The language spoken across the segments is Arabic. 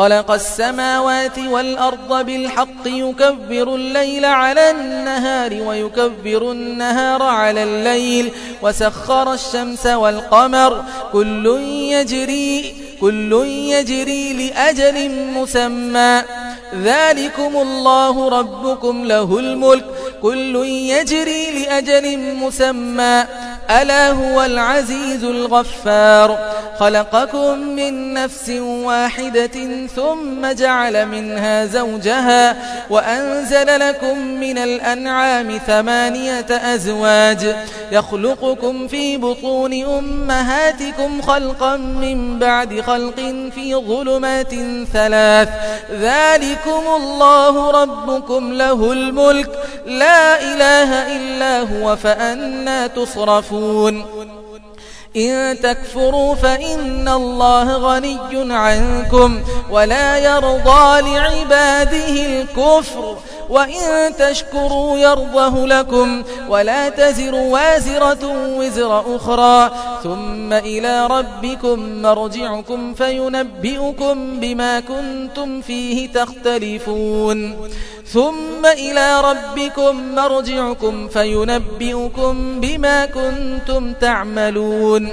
خلق السماوات والأرض بالحق يكبر الليل على النهار ويكبر النهار على الليل وسخر الشمس والقمر. كل يجري كل يجري لأجل مسمى. ذلكم الله ربكم له الملك. كل يجري لأجل مسمى. ألا هو العزيز الغفار. خلقكم من نفس واحدة ثم جعل منها زوجها وأنزل لكم من الأنعام ثمانية أزواج. يخلقكم في بطون أمهاتكم خلقا من بعد خلق في ظلمات ثلاث. ذلكم الله ربكم له الملك. لا إله إلا هو فأنا تصرفون. إن تكفروا فإن الله غني عنكم ولا يرضى لعباده الكفر. وإن تشكروا يرضه لكم ولا تزر وازرة وزر أخرى ثم إلى ربكم مرجعكم فينبئكم بما كنتم فيه تختلفون ثم إلى ربكم مرجعكم فينبئكم بما كنتم تعملون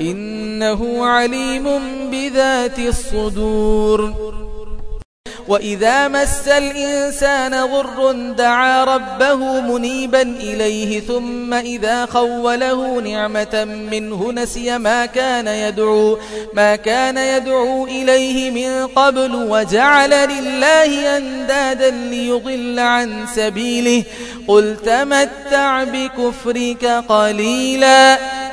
إنه عليم بذات الصدور وإذا مس الإنسان غر دعا ربه منيبا إليه ثم إذا خوله نعمة منه نسي ما كان يدعو ما كان يدعو إليه من قبل وجعل لله أندادا ليضل عن سبيله قل تمتع بكفرك قليلا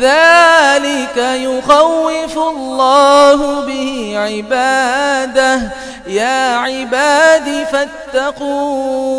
ذلك يخوف الله به عباده. يا عباد فاتقون.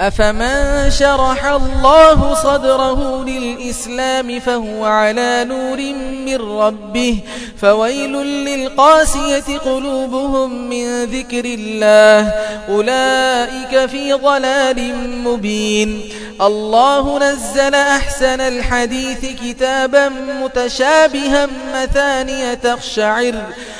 أفمن شرح الله صدره للإسلام فهو على نور من ربه فويل للقاسية قلوبهم من ذكر الله أولئك في ضلال مبين الله نزل أحسن الحديث كتابا متشابها مثانية تخشعر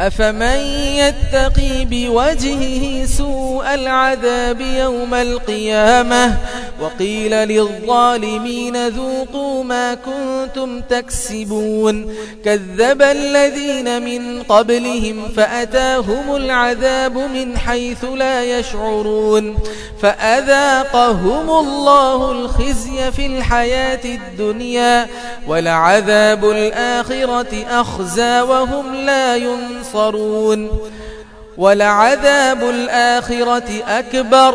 أفمن يتقي بوجهه سوء العذاب يوم القيامة وقيل للظالمين ذوقوا ما كنتم تكسبون. كذب الذين من قبلهم فأتاهم العذاب من حيث لا يشعرون. فأذاقهم الله الخزي في الحياة الدنيا ولعذاب الآخرة أخزى وهم لا ينصرون. ولعذاب الآخرة أكبر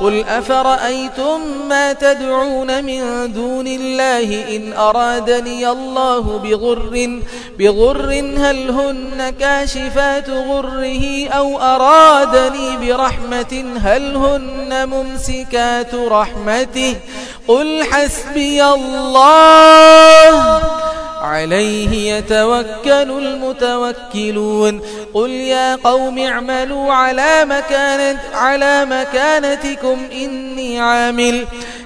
قل أفرأيتم ما تدعون من دون الله إن أرادني الله بغر بغر هل هن كاشفات غره أو أرادني برحمة هل هن ممسكات رحمته؟ قل حسبي الله. عليه يتوكل المتوكلون. قل يا قوم اعملوا على مكانت على مكانتكم إني عامل.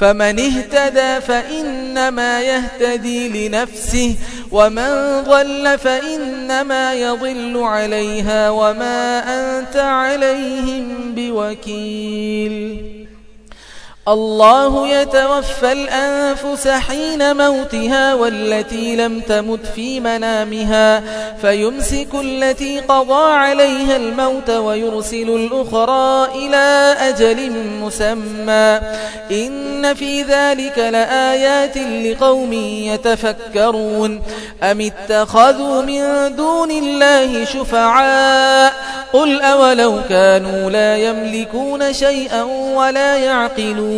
فمن اهتدى فإنما يهتدي لنفسه ومن ضل فإنما يضل عليها وما أنت عليهم بوكيل. الله يتوفى الأنفس حين موتها والتي لم تمت في منامها فيمسك التي قضى عليها الموت ويرسل الأخرى إلى أجل مسمى. إن في ذلك لآيات لقوم يتفكرون. أم اتخذوا من دون الله شفعاء؟ قل أولو كانوا لا يملكون شيئا ولا يعقلون.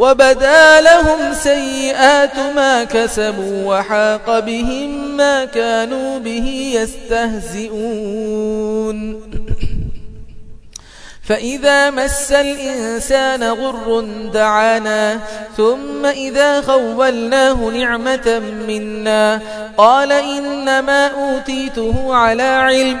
وبدا لهم سيئات ما كسبوا وحاق بهم ما كانوا به يستهزئون. فإذا مس الإنسان غر دعانا ثم إذا خولناه نعمة منا قال إنما أوتيته على علم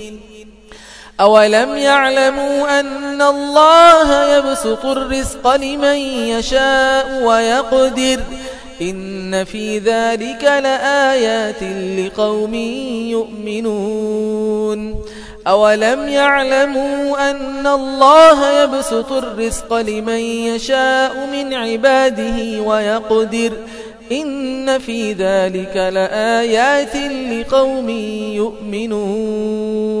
أولم يعلموا أن الله يبسط الرزق لمن يشاء ويقدر إن في ذلك لآيات لقوم يؤمنون أولم يعلموا أن الله يبسط الرزق لمن يشاء من عباده ويقدر إن في ذلك لآيات لقوم يؤمنون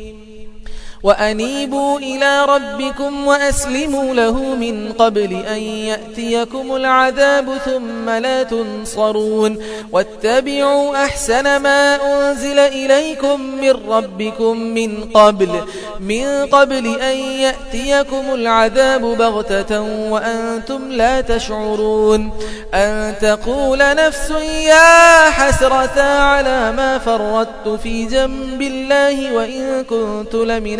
وأنيبوا إلى ربكم وأسلموا له من قبل أن يأتيكم العذاب ثم لا تنصرون واتبعوا أحسن ما أنزل إليكم من ربكم من قبل من قبل أن يأتيكم العذاب بغتة وأنتم لا تشعرون. أن تقول نفس يا حسرة على ما فردت في جنب الله وإن كنت لمن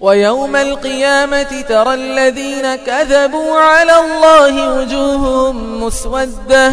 ويوم القيامة ترى الذين كذبوا على الله وجوههم مسودة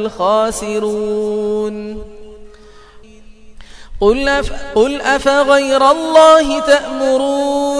الخاسرون. قل, أف قل أفغير الله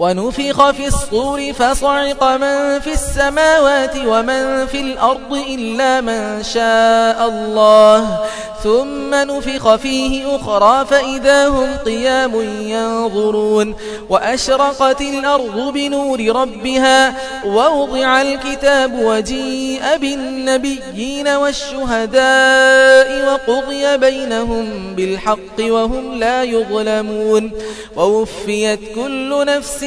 ونفخ في الصور فصعق من في السماوات ومن في الأرض إلا من شاء الله. ثم نفخ فيه أخرى فإذا هم قيام ينظرون. وأشرقت الأرض بنور ربها ووضع الكتاب وجيء بالنبيين والشهداء وقضي بينهم بالحق وهم لا يظلمون. ووفيت كل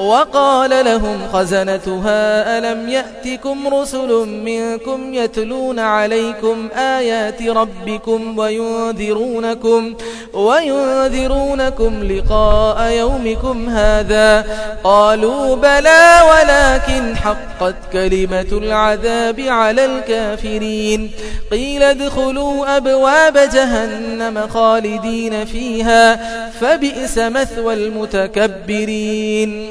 وقال لهم خزنتها ألم يأتكم رسل منكم يتلون عليكم آيات ربكم وينذرونكم وينذرونكم لقاء يومكم هذا؟ قالوا بلى ولكن حقت كلمة العذاب على الكافرين. قيل ادخلوا أبواب جهنم خالدين فيها فبئس مثوى المتكبرين.